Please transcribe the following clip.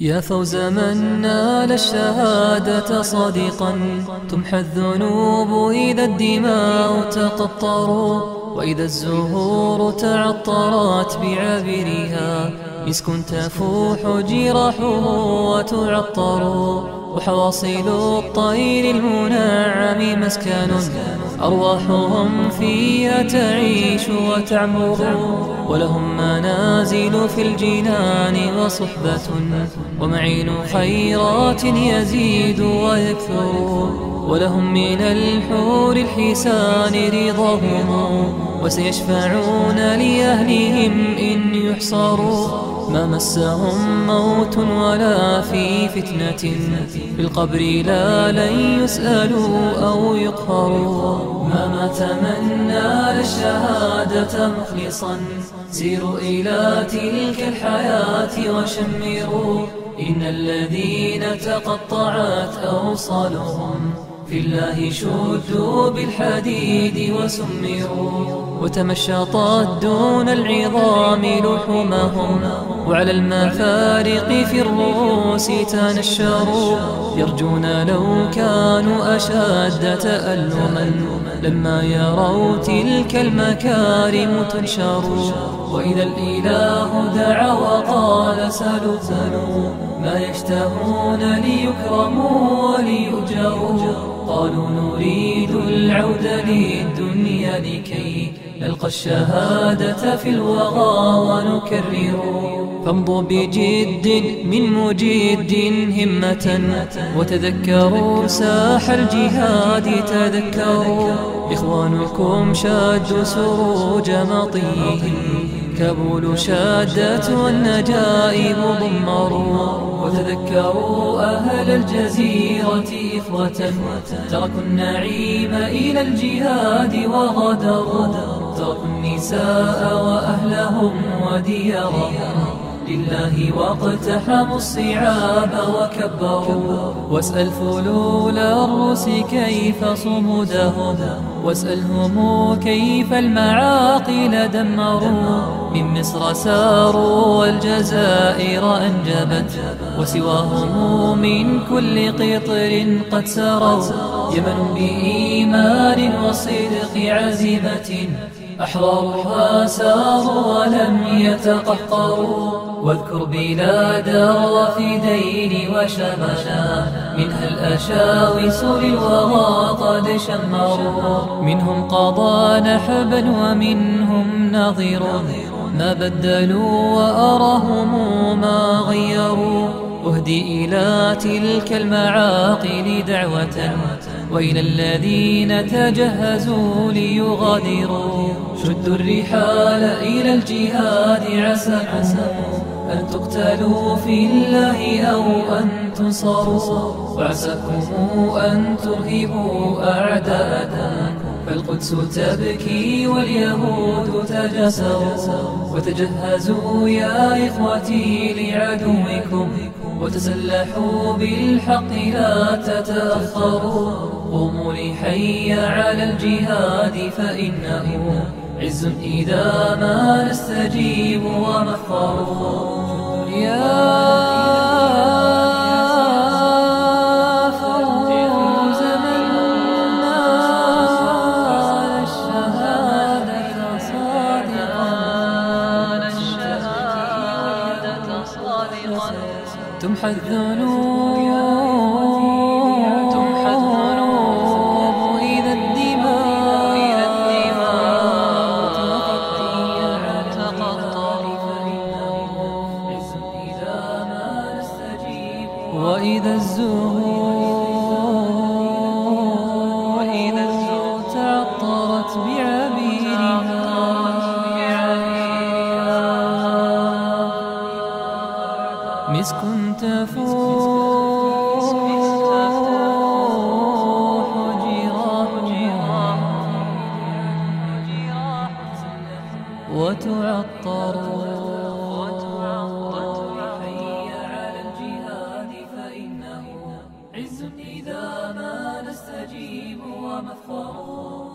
يا فوز من نال الشهادة صادقا تمحى الذنوب إذا الدماء تقطر وإذا الزهور تعطرت بعابرها مسك تفوح جراحه وتعطر وحواصل الطير المنعم مسكن. أرواحهم فيها تعيش وتعمر ولهم منازل في الجنان وصحبة. ومعين خيرات يزيد ويكثر. ولهم من الحور الحسان رضاهم وسيشفعون لأهلهم إن يحصروا ما مسهم موت ولا في فتنة في القبر لا لن يسألوا أو يقهروا ما مات من نال الشهادة مخلصا سيروا إلى تلك الحياة وشمروا إن الذين تقطعت أوصالهم في الله شدوا بالحديد وسمروا وتمشطت دون العظام لحومهم وعلى المفارق في الرؤوس تنشروا يرجون لو كانوا أشد تألما لما يروا تلك المكارم تنشر وإذا الإله دعا وقال سلوا ما يشتهون ليكرموا وليؤجروا قالوا نريد العود للدنيا لكي نلقى الشهادة في الوغى ونكرر. فامضوا بجد من مجد همة وتذكروا ساح الجهاد تذكروا إخوانكم شادوا سروج مطيهم. كابول شادت والنجائب ضمروا وتذكروا أهل الجزيرة إخوة. تركوا النعيم إلى الجهاد وغدروا تركوا النساء وأهلهم وديارهم لله واقتحموا الصعاب وكبروا. واسأل فلول الروس كيف صمودهم واسألهم كيف المعاقل دمروا. من مصر ساروا والجزائر أنجبت. وسواهم من كل قطر قد سروا. يمن بإيمان وصدق عزيمة. أحرارها ساروا ولم يتقهقروا. واذكر بلاد الرافدين وشملا. منها الأشاوس للوغى قد شمروا. منهم قضى نحبا ومنهم نظير. ما بدلوا وأراهم ما غيروا. واهدي إلى تلك المعاقل دعوة. وإلى الذين تجهزوا ليغادروا. شدوا الرحال إلى الجهاد عساكم. أن تقتلوا في الله أو أن تنصروا وعساكم أن ترهبوا أعداءكم. فالقدس تبكي واليهود تجسروا. وتجهزوا يا إخوتي لعدوكم. وتسلحوا بالحق لا تتأخروا. قوموا لحي على الجهاد فإنه عز إذا ما نستجيب ومفر تمحى الذنوب الدماء إذا ما نستجيب وإذا الزهور وإذا الزهور تعطرت بعبيرها مسك تفوح جراح وتعطر. حي على الجهاد فإنه عز إذا ما نستجيب ومفخر